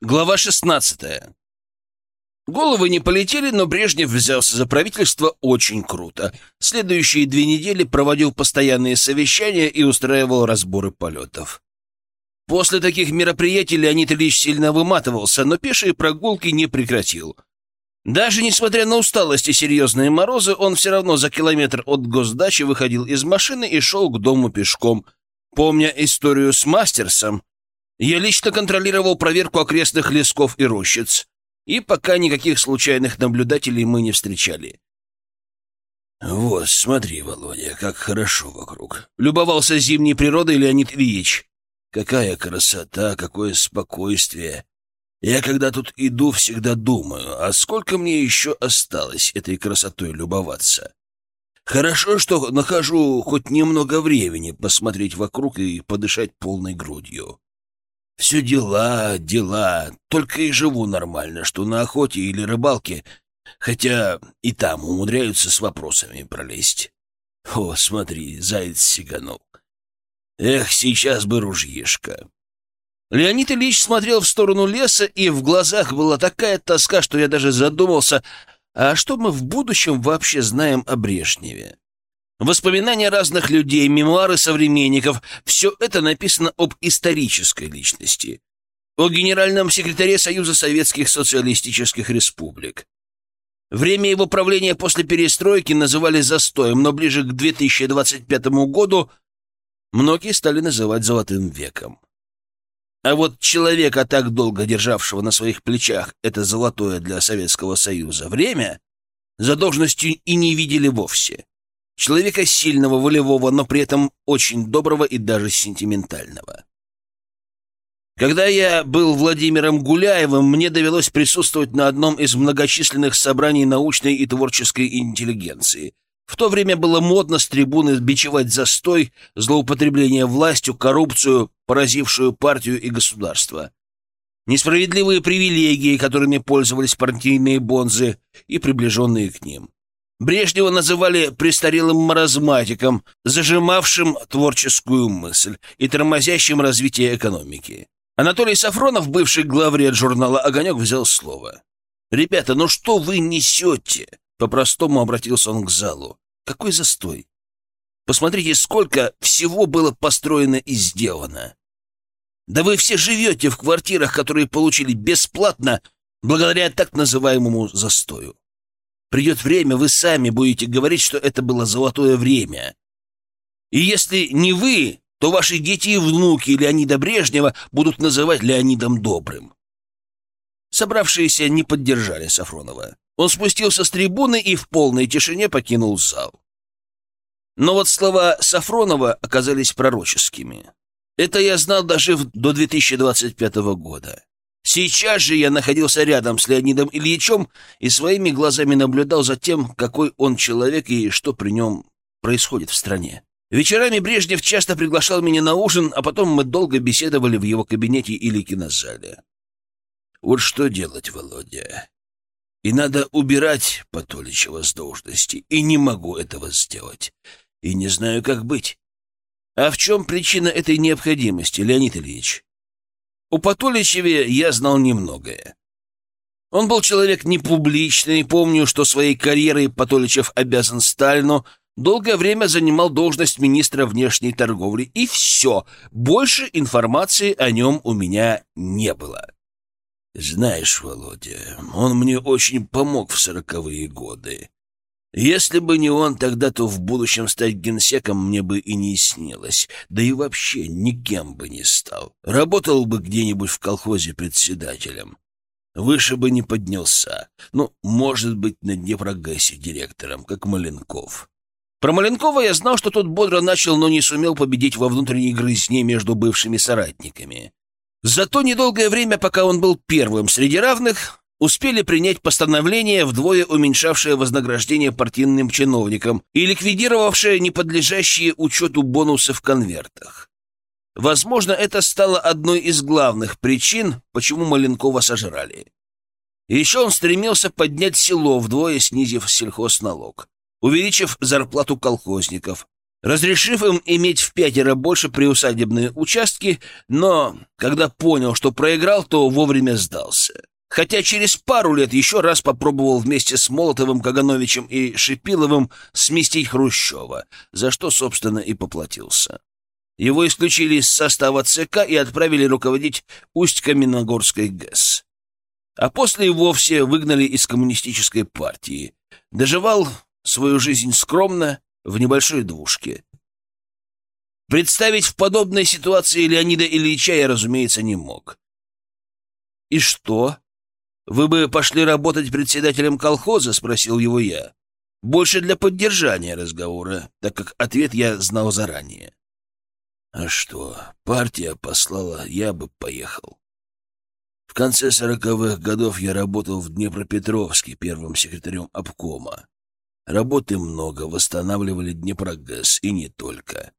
Глава 16. Головы не полетели, но Брежнев взялся за правительство очень круто. Следующие две недели проводил постоянные совещания и устраивал разборы полетов. После таких мероприятий Леонид Ильич сильно выматывался, но пешие прогулки не прекратил. Даже несмотря на усталость и серьезные морозы, он все равно за километр от госдачи выходил из машины и шел к дому пешком. Помня историю с Мастерсом, я лично контролировал проверку окрестных лесков и рощиц, и пока никаких случайных наблюдателей мы не встречали. «Вот, смотри, Володя, как хорошо вокруг!» Любовался зимней природой Леонид Ильич. «Какая красота, какое спокойствие! Я, когда тут иду, всегда думаю, а сколько мне еще осталось этой красотой любоваться?» Хорошо, что нахожу хоть немного времени посмотреть вокруг и подышать полной грудью. Все дела, дела. Только и живу нормально, что на охоте или рыбалке, хотя и там умудряются с вопросами пролезть. О, смотри, заяц сиганул. Эх, сейчас бы ружьишко. Леонид Ильич смотрел в сторону леса, и в глазах была такая тоска, что я даже задумался, а что мы в будущем вообще знаем о Брежневе? Воспоминания разных людей, мемуары современников — все это написано об исторической личности, о генеральном секретаре Союза Советских Социалистических Республик. Время его правления после перестройки называли застоем, но ближе к 2025 году многие стали называть «золотым веком». А вот человека, так долго державшего на своих плечах это золотое для Советского Союза время, за должностью и не видели вовсе. Человека сильного, волевого, но при этом очень доброго и даже сентиментального. Когда я был Владимиром Гуляевым, мне довелось присутствовать на одном из многочисленных собраний научной и творческой интеллигенции. В то время было модно с трибуны бичевать застой, злоупотребление властью, коррупцию, поразившую партию и государство. Несправедливые привилегии, которыми пользовались партийные бонзы и приближенные к ним. Брежнева называли престарелым маразматиком, зажимавшим творческую мысль и тормозящим развитие экономики. Анатолий Сафронов, бывший главред журнала «Огонек», взял слово. «Ребята, ну что вы несете?» По-простому обратился он к залу. «Какой застой? Посмотрите, сколько всего было построено и сделано. Да вы все живете в квартирах, которые получили бесплатно благодаря так называемому застою. Придет время, вы сами будете говорить, что это было золотое время. И если не вы, то ваши дети и внуки Леонида Брежнева будут называть Леонидом Добрым. Собравшиеся не поддержали Сафронова. Он спустился с трибуны и в полной тишине покинул зал. Но вот слова Сафронова оказались пророческими. Это я знал даже до 2025 года. Сейчас же я находился рядом с Леонидом Ильичем и своими глазами наблюдал за тем, какой он человек и что при нем происходит в стране. Вечерами Брежнев часто приглашал меня на ужин, а потом мы долго беседовали в его кабинете или кинозале. Вот что делать, Володя? И надо убирать Патоличева с должности, и не могу этого сделать. И не знаю, как быть. А в чем причина этой необходимости, Леонид Ильич? У Патоличеве я знал немногое. Он был человек непубличный, помню, что своей карьерой Патоличев обязан Сталину, долгое время занимал должность министра внешней торговли, и все, больше информации о нем у меня не было. Знаешь, Володя, он мне очень помог в сороковые годы. Если бы не он, тогда то в будущем стать генсеком мне бы и не снилось, да и вообще никем бы не стал. Работал бы где-нибудь в колхозе председателем. Выше бы не поднялся. Ну, может быть, на Днепрогэсе директором, как Маленков. Про Маленкова я знал, что тот бодро начал, но не сумел победить во внутренней грызне между бывшими соратниками. Зато недолгое время, пока он был первым среди равных, успели принять постановление, вдвое уменьшавшее вознаграждение партийным чиновникам и ликвидировавшее неподлежащие учету бонусы в конвертах. Возможно, это стало одной из главных причин, почему Маленкова сожрали. Еще он стремился поднять село, вдвое снизив сельхозналог, увеличив зарплату колхозников, разрешив им иметь в пятеро больше приусадебные участки, но когда понял, что проиграл, то вовремя сдался. Хотя через пару лет еще раз попробовал вместе с Молотовым, Кагановичем и Шипиловым сместить Хрущева, за что, собственно, и поплатился. Его исключили из состава ЦК и отправили руководить Усть-Каменогорской ГЭС. А после и вовсе выгнали из коммунистической партии. Доживал свою жизнь скромно, в небольшой двушке. Представить в подобной ситуации Леонида Ильича я, разумеется, не мог. «И что? Вы бы пошли работать председателем колхоза?» — спросил его я. Больше для поддержания разговора, так как ответ я знал заранее. «А что, партия послала, я бы поехал. В конце сороковых годов я работал в Днепропетровске первым секретарем обкома. Работы много, восстанавливали Днепрогэс, и не только.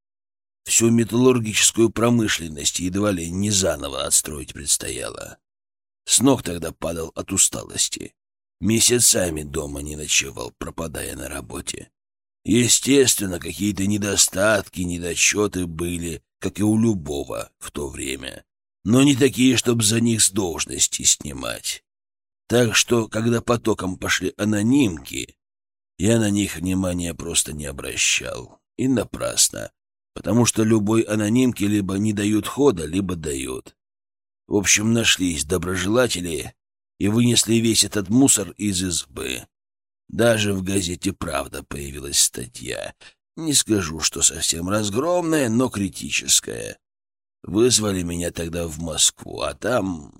Всю металлургическую промышленность едва ли не заново отстроить предстояло. С ног тогда падал от усталости. Месяцами дома не ночевал, пропадая на работе. Естественно, какие-то недостатки, недочеты были, как и у любого в то время, но не такие, чтобы за них с должности снимать. Так что, когда потоком пошли анонимки, я на них внимания просто не обращал. И напрасно, потому что любой анонимке либо не дают хода, либо дают. В общем, нашлись доброжелатели и вынесли весь этот мусор из избы. Даже в газете «Правда» появилась статья. Не скажу, что совсем разгромная, но критическая. Вызвали меня тогда в Москву, а там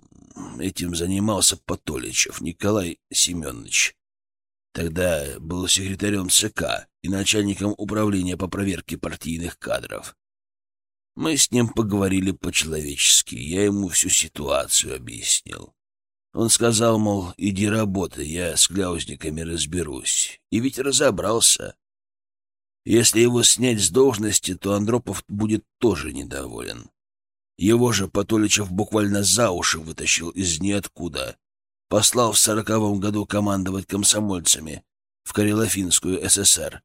этим занимался Потоличев Николай Семенович. Тогда был секретарем ЦК и начальником управления по проверке партийных кадров. Мы с ним поговорили по-человечески, я ему всю ситуацию объяснил. Он сказал, мол, иди работай, я с гляузниками разберусь. И ведь разобрался. Если его снять с должности, то Андропов будет тоже недоволен. Его же Патоличев буквально за уши вытащил из ниоткуда послал в сороковом году командовать комсомольцами в Карелофинскую ССР.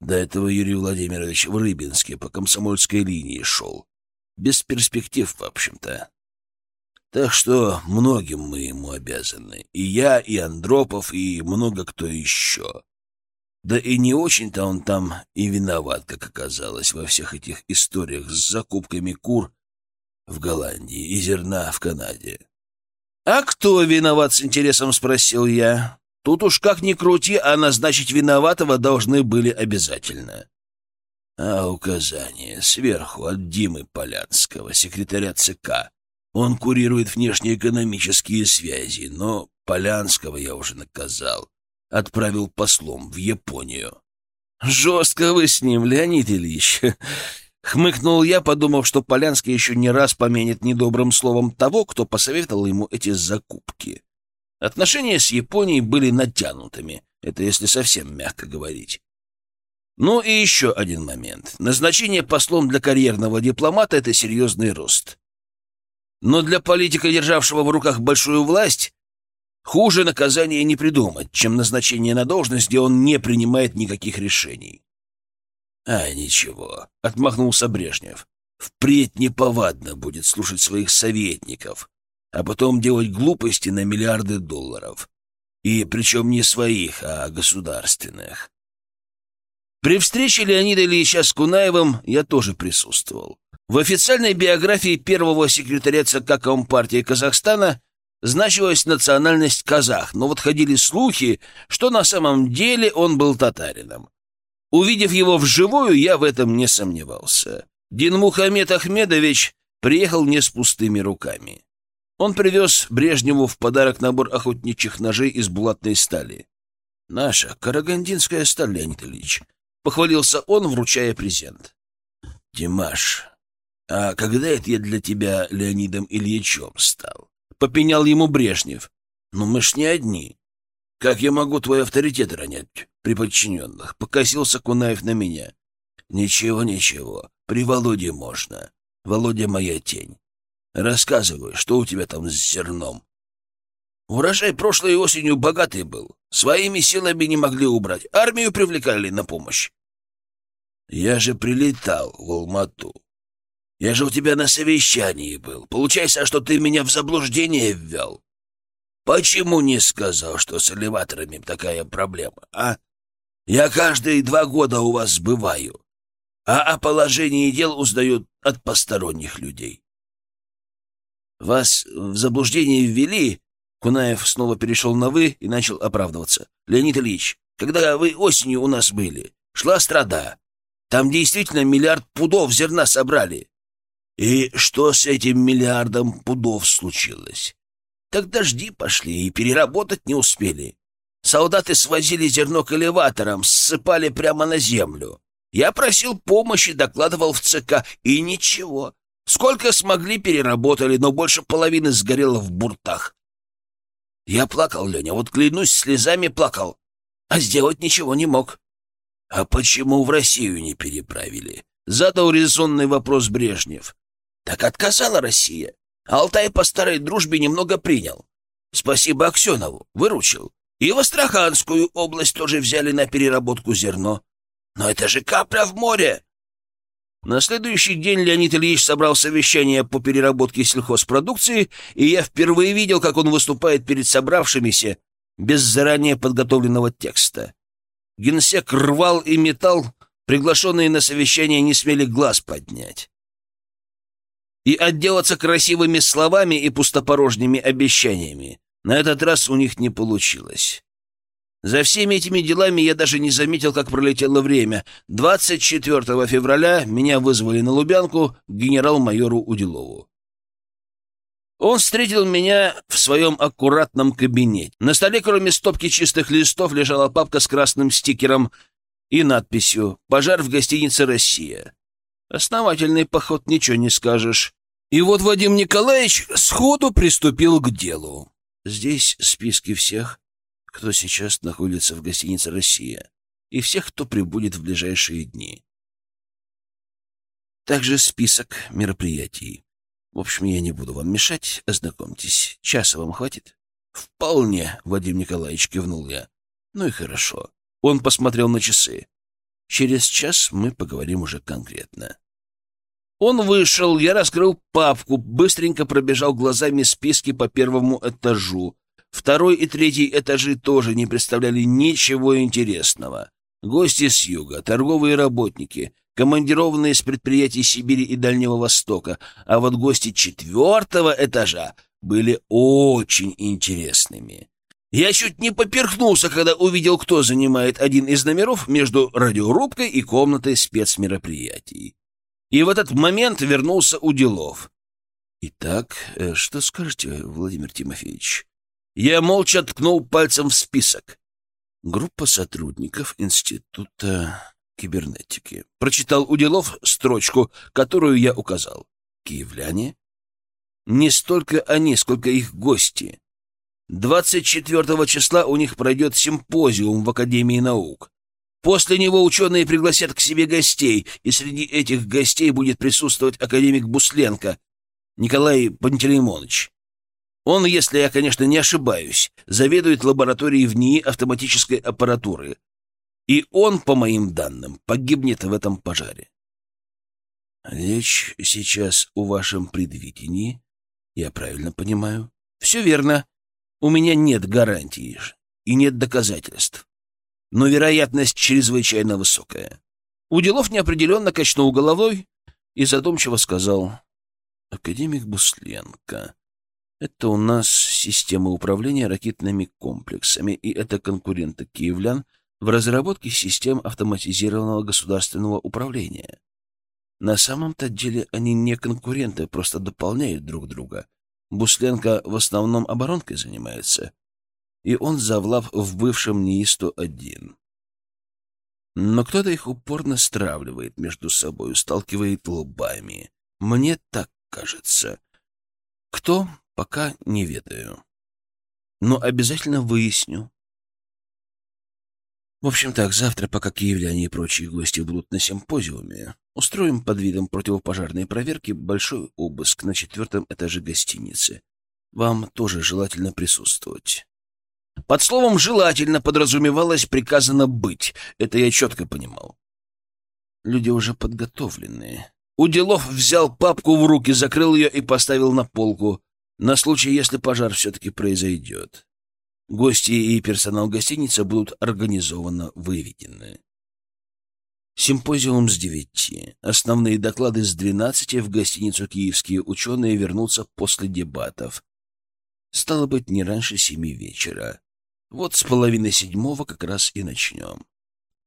До этого Юрий Владимирович в Рыбинске по комсомольской линии шел. Без перспектив, в общем-то. Так что многим мы ему обязаны. И я, и Андропов, и много кто еще. Да и не очень-то он там и виноват, как оказалось, во всех этих историях с закупками кур в Голландии и зерна в Канаде. «А кто виноват?» — с интересом спросил я. «Тут уж как ни крути, а назначить виноватого должны были обязательно». А указание сверху от Димы Полянского, секретаря ЦК. Он курирует внешнеэкономические связи, но Полянского я уже наказал. Отправил послом в Японию. «Жестко вы с ним, Леонид Ильич. Хмыкнул я, подумав, что Полянский еще не раз поменит недобрым словом того, кто посоветовал ему эти закупки. Отношения с Японией были натянутыми, это если совсем мягко говорить. Ну и еще один момент. Назначение послом для карьерного дипломата — это серьезный рост. Но для политика, державшего в руках большую власть, хуже наказания не придумать, чем назначение на должность, где он не принимает никаких решений. «А, ничего», — отмахнулся Брежнев. «Впредь неповадно будет слушать своих советников, а потом делать глупости на миллиарды долларов. И причем не своих, а государственных». При встрече Леонида Ильича с Кунаевым я тоже присутствовал. В официальной биографии первого секретаря ЦК Компартии Казахстана значилась национальность казах, но вот ходили слухи, что на самом деле он был татарином. Увидев его вживую, я в этом не сомневался. Динмухамед Ахмедович приехал не с пустыми руками. Он привез Брежневу в подарок набор охотничьих ножей из булатной стали. «Наша карагандинская сталь, Леонид Ильич», — похвалился он, вручая презент. «Димаш, а когда это я для тебя Леонидом Ильичем стал?» — попенял ему Брежнев. «Ну мы ж не одни. Как я могу твой авторитет ронять при подчиненных? Покосился Кунаев на меня. Ничего, ничего. При Володе можно. Володя моя тень. Рассказывай, что у тебя там с зерном? Урожай прошлой осенью богатый был. Своими силами не могли убрать. Армию привлекали на помощь. Я же прилетал в Алмату. Я же у тебя на совещании был. Получается, что ты меня в заблуждение ввел. Почему не сказал, что с элеваторами такая проблема, а? Я каждые два года у вас бываю, а о положении дел узнают от посторонних людей. Вас в заблуждение ввели, Кунаев снова перешел на «вы» и начал оправдываться. «Леонид Ильич, когда вы осенью у нас были, шла страда. Там действительно миллиард пудов зерна собрали. И что с этим миллиардом пудов случилось? Так дожди пошли и переработать не успели. Солдаты свозили зерно к элеваторам, ссыпали прямо на землю. Я просил помощи, докладывал в ЦК, и ничего. Сколько смогли, переработали, но больше половины сгорело в буртах. Я плакал, Леня, вот клянусь, слезами плакал, а сделать ничего не мог. А почему в Россию не переправили? Задал резонный вопрос Брежнев. Так отказала Россия. Алтай по старой дружбе немного принял. Спасибо Аксенову, выручил. И в Астраханскую область тоже взяли на переработку зерно. Но это же капля в море. На следующий день Леонид Ильич собрал совещание по переработке сельхозпродукции, и я впервые видел, как он выступает перед собравшимися без заранее подготовленного текста. Генсек рвал и металл, приглашенные на совещание не смели глаз поднять. И отделаться красивыми словами и пустопорожними обещаниями на этот раз у них не получилось. За всеми этими делами я даже не заметил, как пролетело время. 24 февраля меня вызвали на Лубянку к генерал-майору Уделову. Он встретил меня в своем аккуратном кабинете. На столе, кроме стопки чистых листов, лежала папка с красным стикером и надписью «Пожар в гостинице «Россия». Основательный поход, ничего не скажешь. И вот Вадим Николаевич сходу приступил к делу. Здесь списки всех, кто сейчас находится в гостинице «Россия», и всех, кто прибудет в ближайшие дни. Также список мероприятий. В общем, я не буду вам мешать, ознакомьтесь. Часа вам хватит? Вполне, Вадим Николаевич кивнул я. Ну и хорошо. Он посмотрел на часы. Через час мы поговорим уже конкретно. Он вышел, я раскрыл папку, быстренько пробежал глазами списки по первому этажу. Второй и третий этажи тоже не представляли ничего интересного. Гости с юга, торговые работники, командированные с предприятий Сибири и Дальнего Востока, а вот гости четвертого этажа были очень интересными. Я чуть не поперхнулся, когда увидел, кто занимает один из номеров между радиорубкой и комнатой спецмероприятий. И в этот момент вернулся Уделов. «Итак, э, что скажете, Владимир Тимофеевич?» Я молча ткнул пальцем в список. Группа сотрудников Института кибернетики. Прочитал Уделов строчку, которую я указал. Киевляне? Не столько они, сколько их гости. 24 числа у них пройдет симпозиум в Академии наук. После него ученые пригласят к себе гостей, и среди этих гостей будет присутствовать академик Бусленко Николай Пантелеймонович. Он, если я, конечно, не ошибаюсь, заведует лабораторией в НИИ автоматической аппаратуры. И он, по моим данным, погибнет в этом пожаре. Речь сейчас о вашем предвидении. Я правильно понимаю? Все верно. У меня нет гарантии и нет доказательств. Но вероятность чрезвычайно высокая. Уделов неопределенно качнул головой и задумчиво сказал. Академик Бусленко. Это у нас система управления ракетными комплексами, и это конкуренты киевлян в разработке систем автоматизированного государственного управления. На самом-то деле они не конкуренты, просто дополняют друг друга. Бусленко в основном оборонкой занимается, и он завлав в бывшем НИИ-101. Но кто-то их упорно стравливает между собой, сталкивает лбами. Мне так кажется. Кто? Пока не ведаю. Но обязательно выясню. В общем так, завтра, пока киевляне и прочие гости будут на симпозиуме, устроим под видом противопожарной проверки большой обыск на четвертом этаже гостиницы. Вам тоже желательно присутствовать. Под словом «желательно» подразумевалось приказано «быть». Это я четко понимал. люди уже подготовленные. Уделов взял папку в руки, закрыл ее и поставил на полку, на случай, если пожар все-таки произойдет. Гости и персонал гостиницы будут организованно выведены. Симпозиум с девяти. Основные доклады с двенадцати в гостиницу «Киевские ученые» вернутся после дебатов. Стало быть, не раньше семи вечера. Вот с половины седьмого как раз и начнем.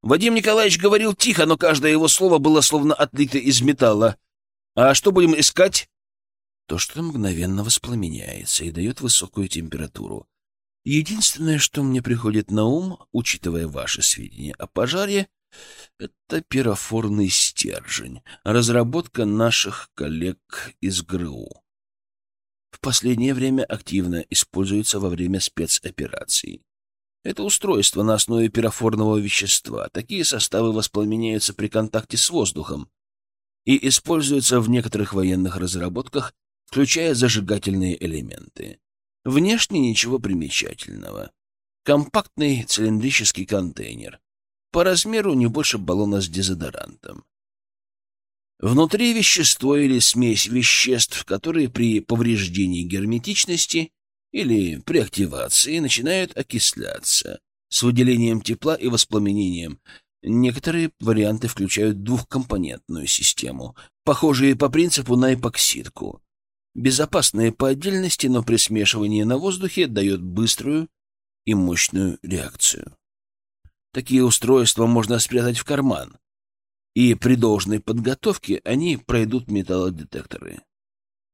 Вадим Николаевич говорил тихо, но каждое его слово было словно отлито из металла. «А что будем искать?» То, что мгновенно воспламеняется и дает высокую температуру. Единственное, что мне приходит на ум, учитывая ваши сведения о пожаре, это пирофорный стержень, разработка наших коллег из ГРУ. В последнее время активно используется во время спецопераций. Это устройство на основе пирофорного вещества. Такие составы воспламеняются при контакте с воздухом и используются в некоторых военных разработках, включая зажигательные элементы. Внешне ничего примечательного. Компактный цилиндрический контейнер. По размеру не больше баллона с дезодорантом. Внутри вещество или смесь веществ, которые при повреждении герметичности или при активации начинают окисляться с выделением тепла и воспламенением. Некоторые варианты включают двухкомпонентную систему, похожие по принципу на эпоксидку. Безопасные по отдельности, но при смешивании на воздухе дает быструю и мощную реакцию. Такие устройства можно спрятать в карман, и при должной подготовке они пройдут металлодетекторы.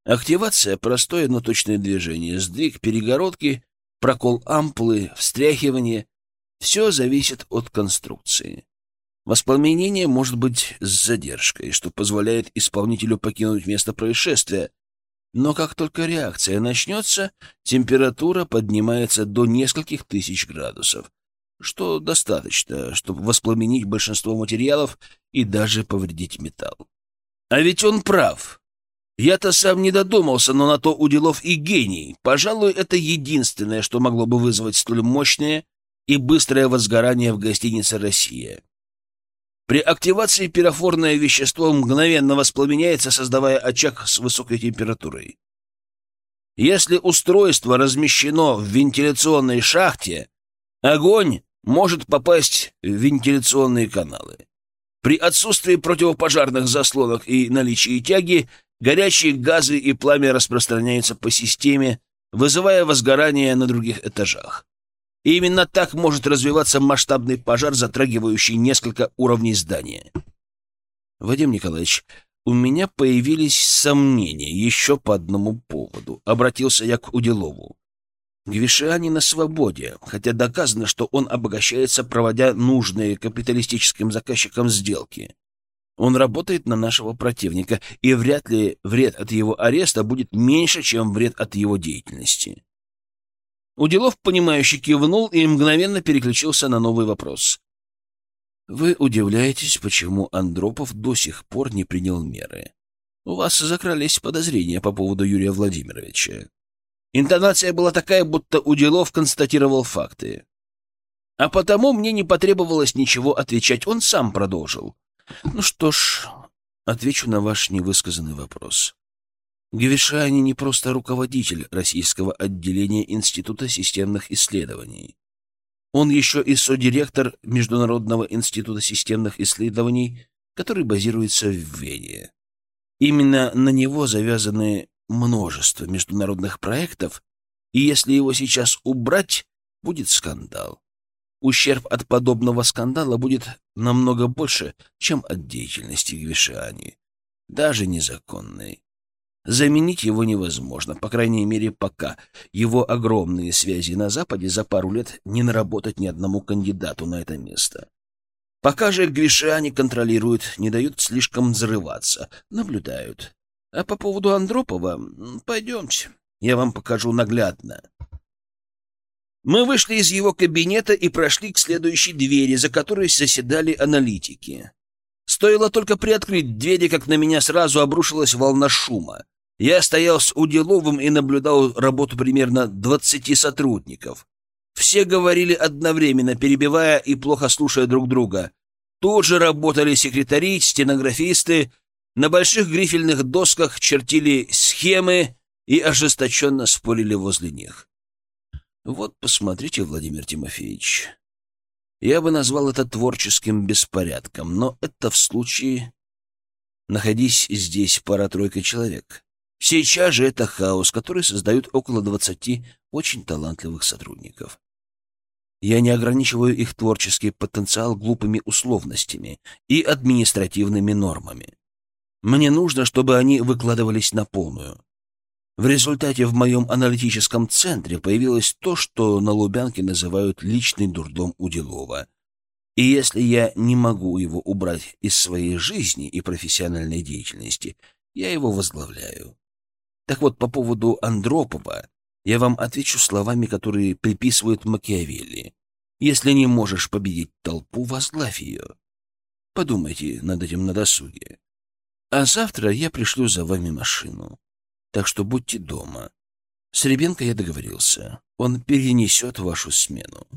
Активация — простое, но точное движение, сдвиг перегородки, прокол ампулы, встряхивание — все зависит от конструкции. Воспламенение может быть с задержкой, что позволяет исполнителю покинуть место происшествия, но как только реакция начнется, температура поднимается до нескольких тысяч градусов, что достаточно, чтобы воспламенить большинство материалов и даже повредить металл. А ведь он прав. Я-то сам не додумался, но на то Уделов и гений. Пожалуй, это единственное, что могло бы вызвать столь мощное и быстрое возгорание в гостинице «Россия». При активации пирофорное вещество мгновенно воспламеняется, создавая очаг с высокой температурой. Если устройство размещено в вентиляционной шахте, огонь может попасть в вентиляционные каналы. При отсутствии противопожарных заслонок и наличии тяги горячие газы и пламя распространяются по системе, вызывая возгорание на других этажах. И именно так может развиваться масштабный пожар, затрагивающий несколько уровней здания. Вадим Николаевич, у меня появились сомнения еще по одному поводу. Обратился я к Уделову. Гвишиани на свободе, хотя доказано, что он обогащается, проводя нужные капиталистическим заказчикам сделки. Он работает на нашего противника, и вряд ли вред от его ареста будет меньше, чем вред от его деятельности. Уделов, понимающе кивнул и мгновенно переключился на новый вопрос. «Вы удивляетесь, почему Андропов до сих пор не принял меры. У вас закрались подозрения по поводу Юрия Владимировича. Интонация была такая, будто Уделов констатировал факты. А потому мне не потребовалось ничего отвечать, он сам продолжил. Ну что ж, отвечу на ваш невысказанный вопрос. Гвишани не просто руководитель российского отделения Института системных исследований. Он еще и содиректор Международного института системных исследований, который базируется в Вене. Именно на него завязаны множество международных проектов, и если его сейчас убрать, будет скандал. Ущерб от подобного скандала будет намного больше, чем от деятельности Гвишани, даже незаконной. Заменить его невозможно, по крайней мере, пока. Его огромные связи на Западе за пару лет не наработать ни одному кандидату на это место. Пока же Гвишани контролируют, не дают слишком взрываться, наблюдают. А по поводу Андропова, пойдемте, я вам покажу наглядно. Мы вышли из его кабинета и прошли к следующей двери, за которой заседали аналитики. Стоило только приоткрыть двери, как на меня сразу обрушилась волна шума. Я стоял с Уделовым и наблюдал работу примерно двадцати сотрудников. Все говорили одновременно, перебивая и плохо слушая друг друга. Тут же работали секретари, стенографисты, на больших грифельных досках чертили схемы и ожесточенно спорили возле них. Вот посмотрите, Владимир Тимофеевич, я бы назвал это творческим беспорядком, но это в случае, находись здесь пара-тройка человек. Сейчас же это хаос, который создают около двадцати очень талантливых сотрудников. Я не ограничиваю их творческий потенциал глупыми условностями и административными нормами. Мне нужно, чтобы они выкладывались на полную. В результате в моем аналитическом центре появилось то, что на Лубянке называют личный дурдом Уделова. И если я не могу его убрать из своей жизни и профессиональной деятельности, я его возглавляю. Так вот, по поводу Андропова я вам отвечу словами, которые приписывают Макиавелли. Если не можешь победить толпу, возглавь ее. Подумайте над этим на досуге. А завтра я пришлю за вами машину. Так что будьте дома. С Ребенко я договорился. Он перенесет вашу смену.